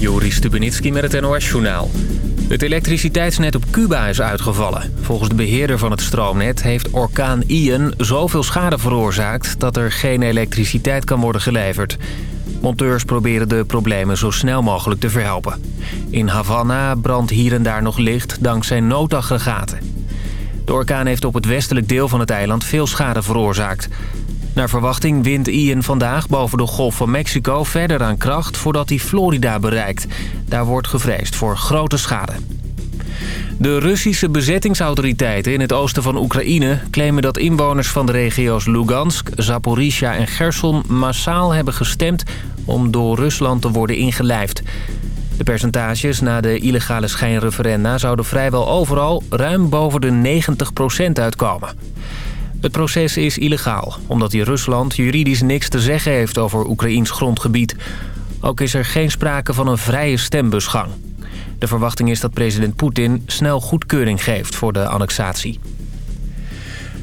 Joris Stubenitski met het NOS-journaal. Het elektriciteitsnet op Cuba is uitgevallen. Volgens de beheerder van het stroomnet heeft orkaan Ian zoveel schade veroorzaakt... dat er geen elektriciteit kan worden geleverd. Monteurs proberen de problemen zo snel mogelijk te verhelpen. In Havana brandt hier en daar nog licht dankzij noodaggregaten. De orkaan heeft op het westelijk deel van het eiland veel schade veroorzaakt... Naar verwachting wint Ian vandaag boven de Golf van Mexico verder aan kracht voordat hij Florida bereikt. Daar wordt gevreesd voor grote schade. De Russische bezettingsautoriteiten in het oosten van Oekraïne... claimen dat inwoners van de regio's Lugansk, Zaporizhia en Gerson... massaal hebben gestemd om door Rusland te worden ingelijfd. De percentages na de illegale schijnreferenda zouden vrijwel overal... ruim boven de 90% uitkomen. Het proces is illegaal, omdat die Rusland juridisch niks te zeggen heeft over Oekraïns grondgebied. Ook is er geen sprake van een vrije stembusgang. De verwachting is dat president Poetin snel goedkeuring geeft voor de annexatie.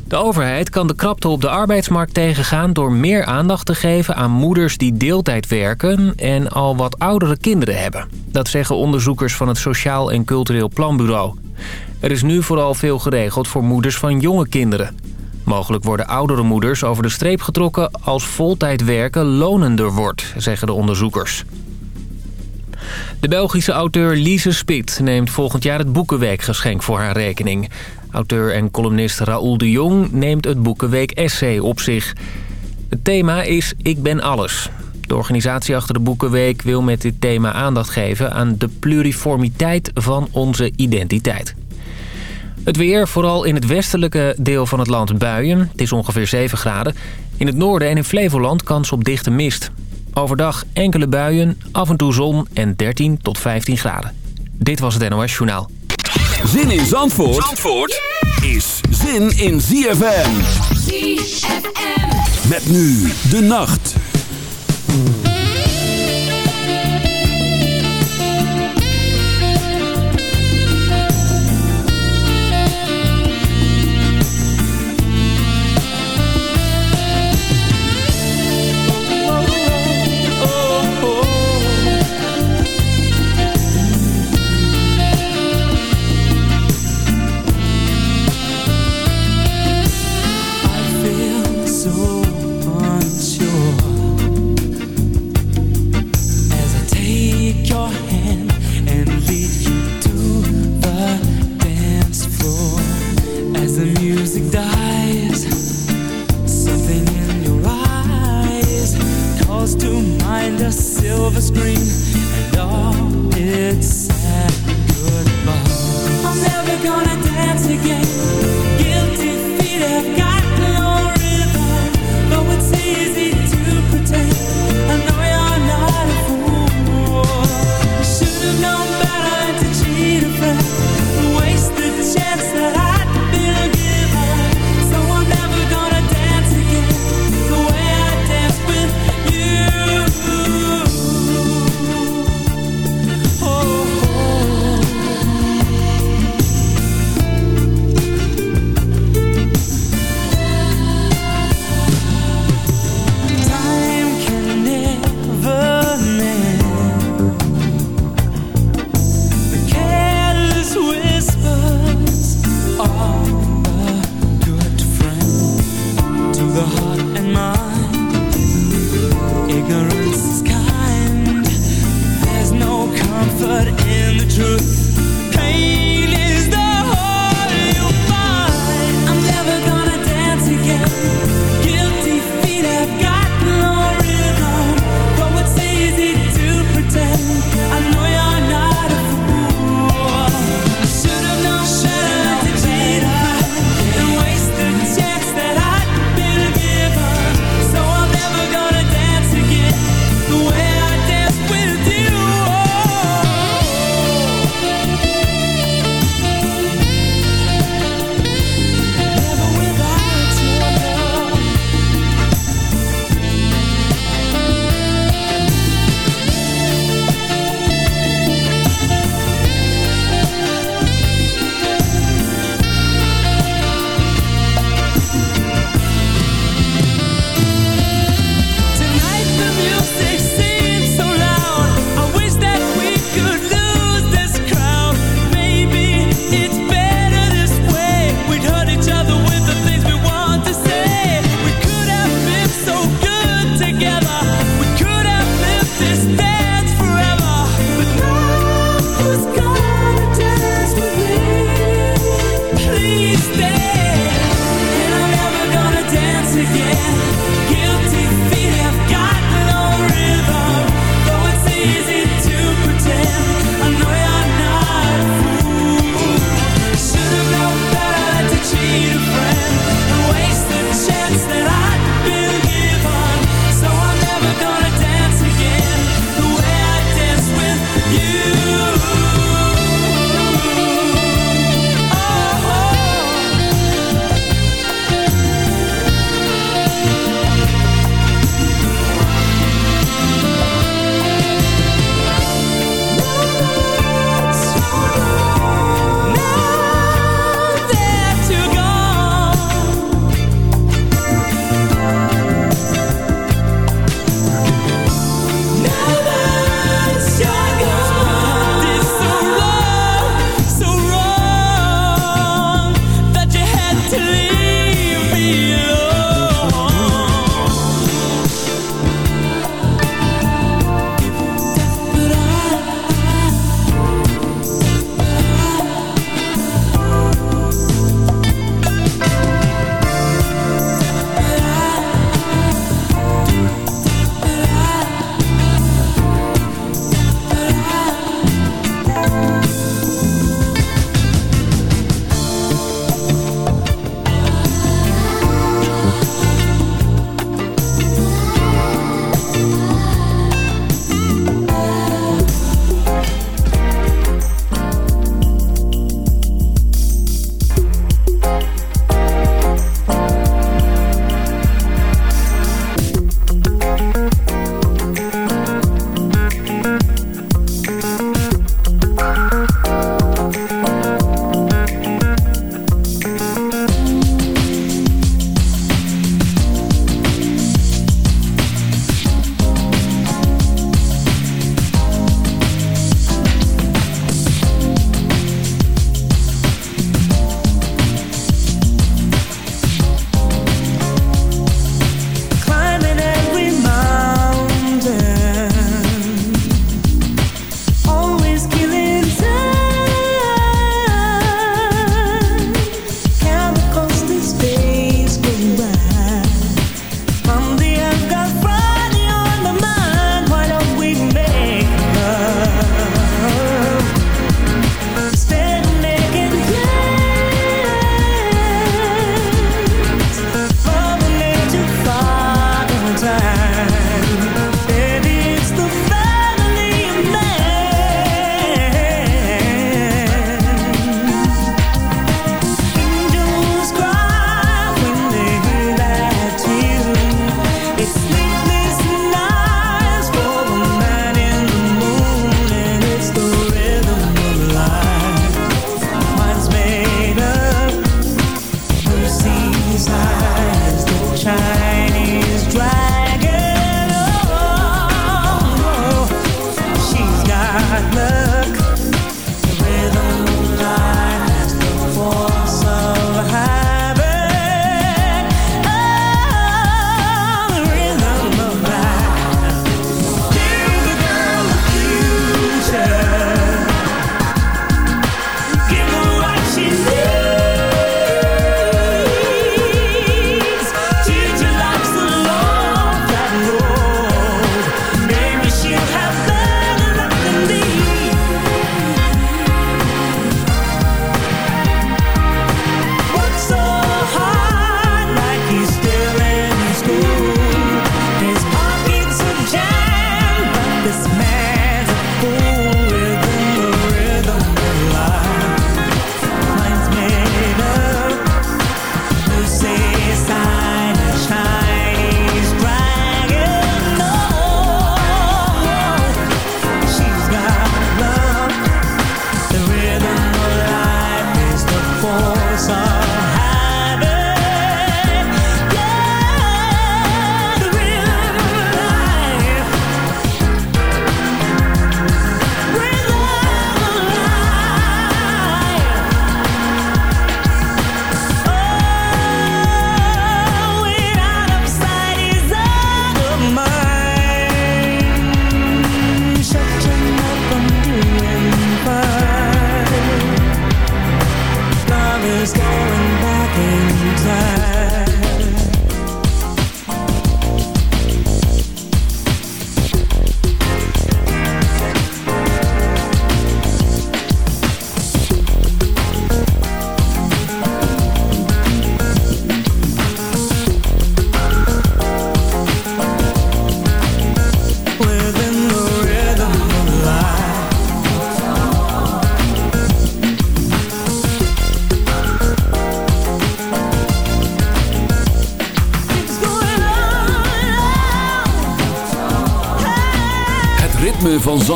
De overheid kan de krapte op de arbeidsmarkt tegengaan... door meer aandacht te geven aan moeders die deeltijd werken... en al wat oudere kinderen hebben. Dat zeggen onderzoekers van het Sociaal en Cultureel Planbureau. Er is nu vooral veel geregeld voor moeders van jonge kinderen. Mogelijk worden oudere moeders over de streep getrokken als voltijd werken lonender wordt, zeggen de onderzoekers. De Belgische auteur Lise Spit neemt volgend jaar het Boekenweekgeschenk voor haar rekening. Auteur en columnist Raoul de Jong neemt het Boekenweek Essay op zich. Het thema is Ik ben alles. De organisatie achter de Boekenweek wil met dit thema aandacht geven aan de pluriformiteit van onze identiteit. Het weer, vooral in het westelijke deel van het land buien. Het is ongeveer 7 graden. In het noorden en in Flevoland kans op dichte mist. Overdag enkele buien, af en toe zon en 13 tot 15 graden. Dit was het NOS Journaal. Zin in Zandvoort, Zandvoort is zin in ZFM. ZFM. Met nu de nacht.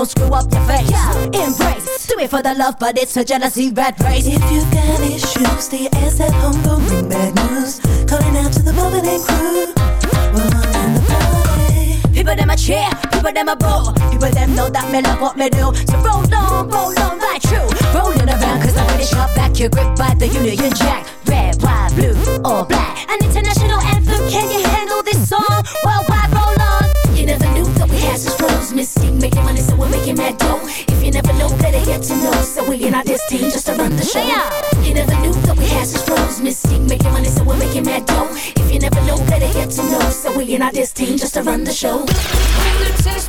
Don't screw up your face. Yeah, embrace. Do it for the love, but it's a jealousy rat race. If you got issues, stay your ass at home, don't bring bad news. Calling out to the moment and crew. We're in the party. People them a cheer, people them a boo. People them know that me love what me do. So roll on, roll on like true. Rolling around cause I'm ready sharp back. You're gripped by the Union Jack. Red, white, blue, or black. An international anthem, can you handle this song? Worldwide, Mystique making money, so we're making mad dough. If you never know, better get to know. So we in our this team just to run the show. You never knew that we had such flows. Mystique making money, so we're making mad dough. If you never know, better get to know. So we in our this team just to run the show. show. 'Cause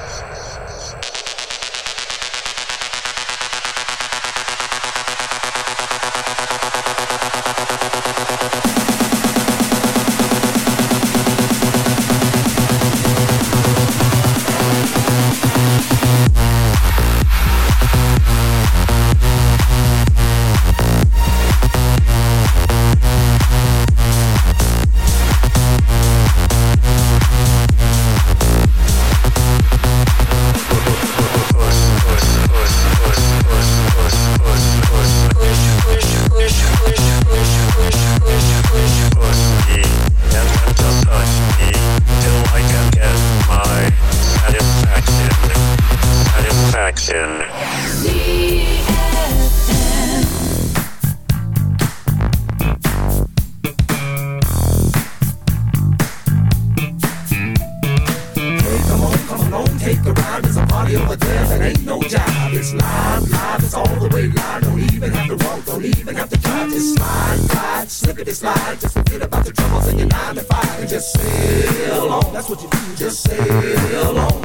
Slide. Just forget about the troubles in your nine to five and just sail on. That's what you do, just sail on.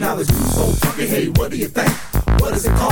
Now the dude's so funky, hey, what do you think? What is it called?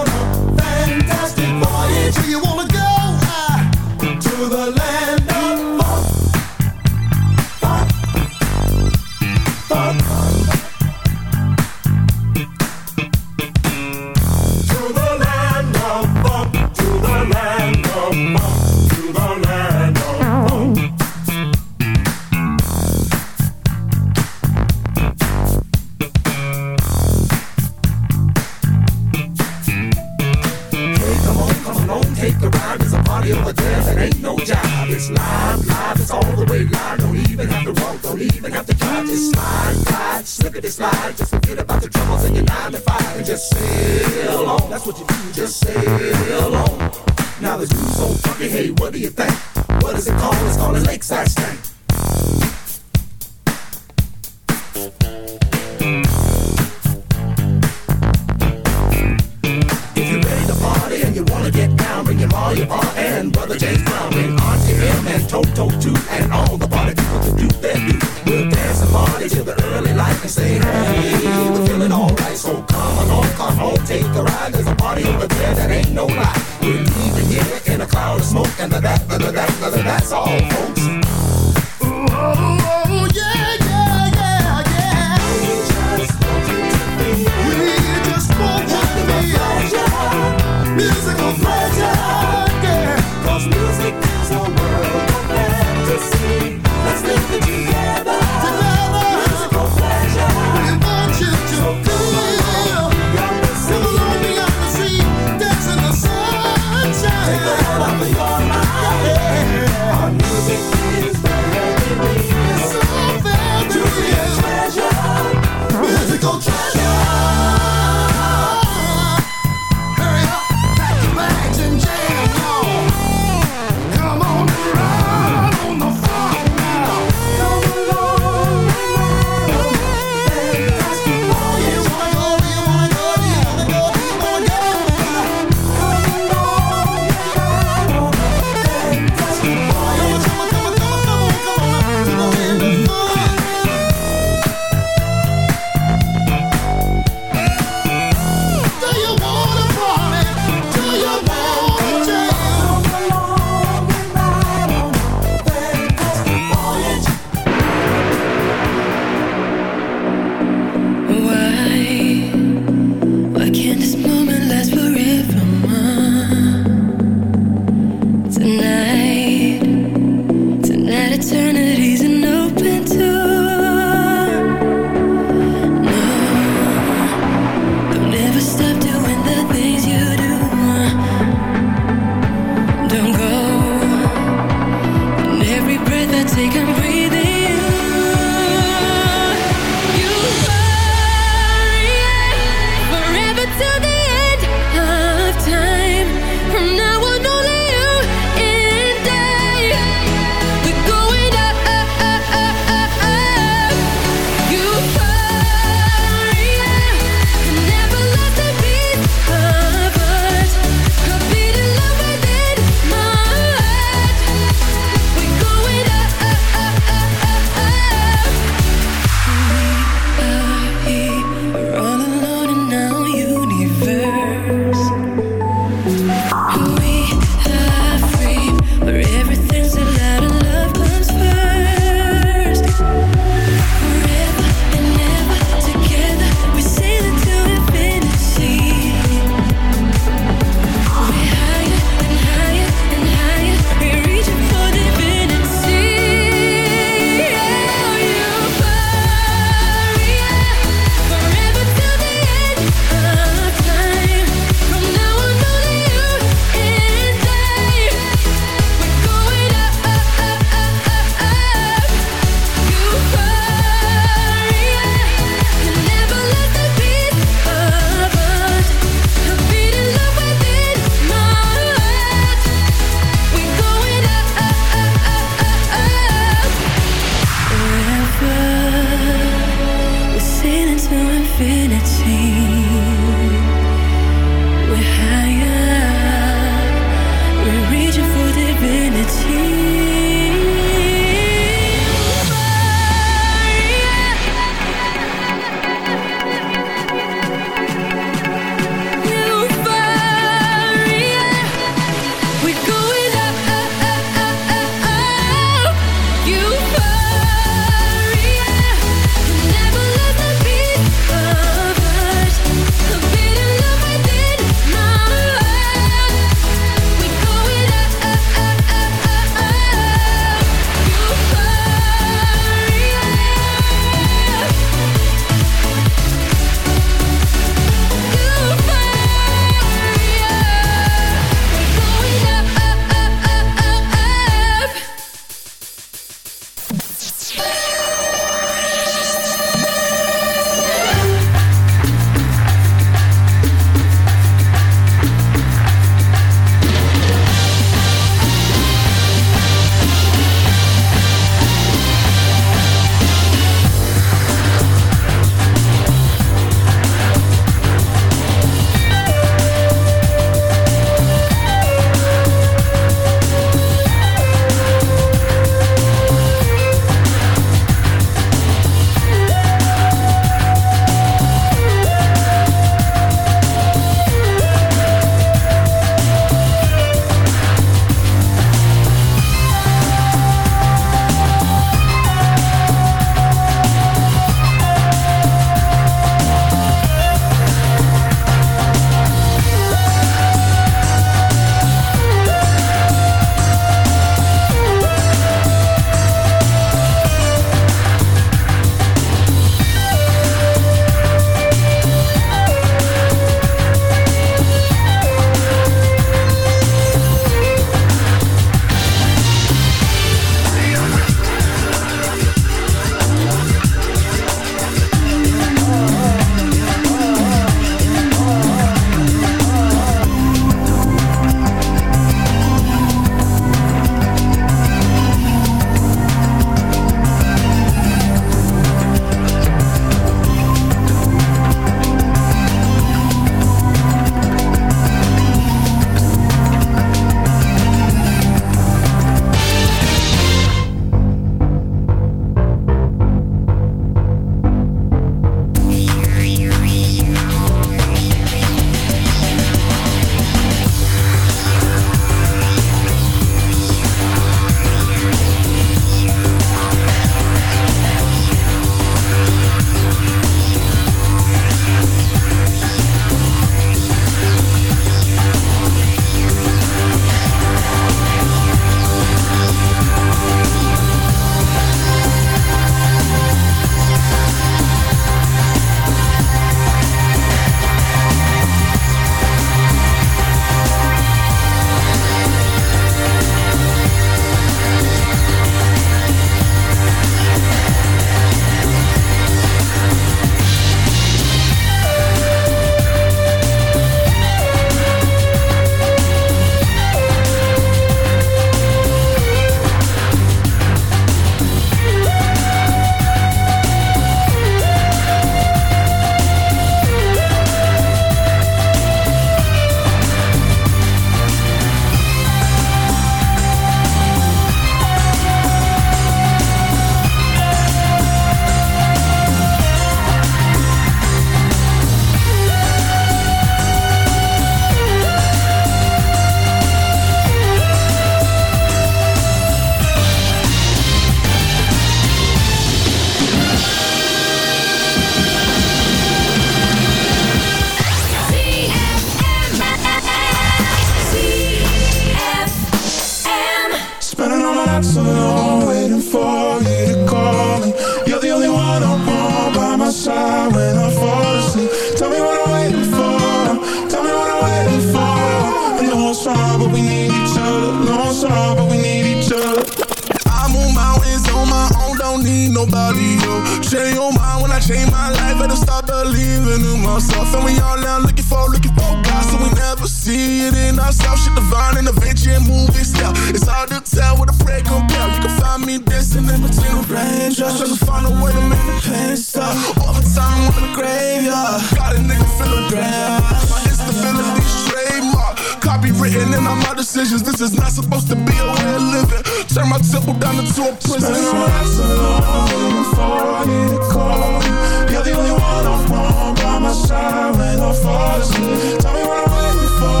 Decisions. This is not supposed to be a way of living. Turn my temple down into a prison. Spend my nights alone before I get a call. You're the only one I want by my side when I fall asleep. Tell me what I'm waiting for.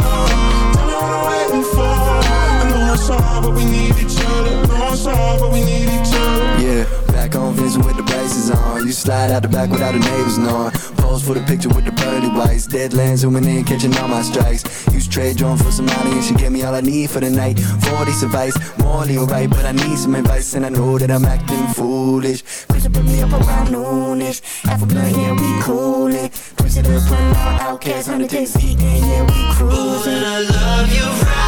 Tell me what I'm waiting for. I know it's hard, but we need each other. Know it's hard, but we need each other. Yeah, back on Vincent with the braces on. You slide out the back without the neighbors knowing. Pose for the picture with the pearly whites. Deadlands zooming in, catching all my strikes. Use trade drone for some money and she gave me all I need for the night. 40 advice, morally alright, but I need some advice and I know that I'm acting foolish. Push put me up around noonish. Half a blunt, yeah, we coolin'. Push it up, put on outcast, 100 days yeah, yeah, we cruising. Ooh, and I love you right,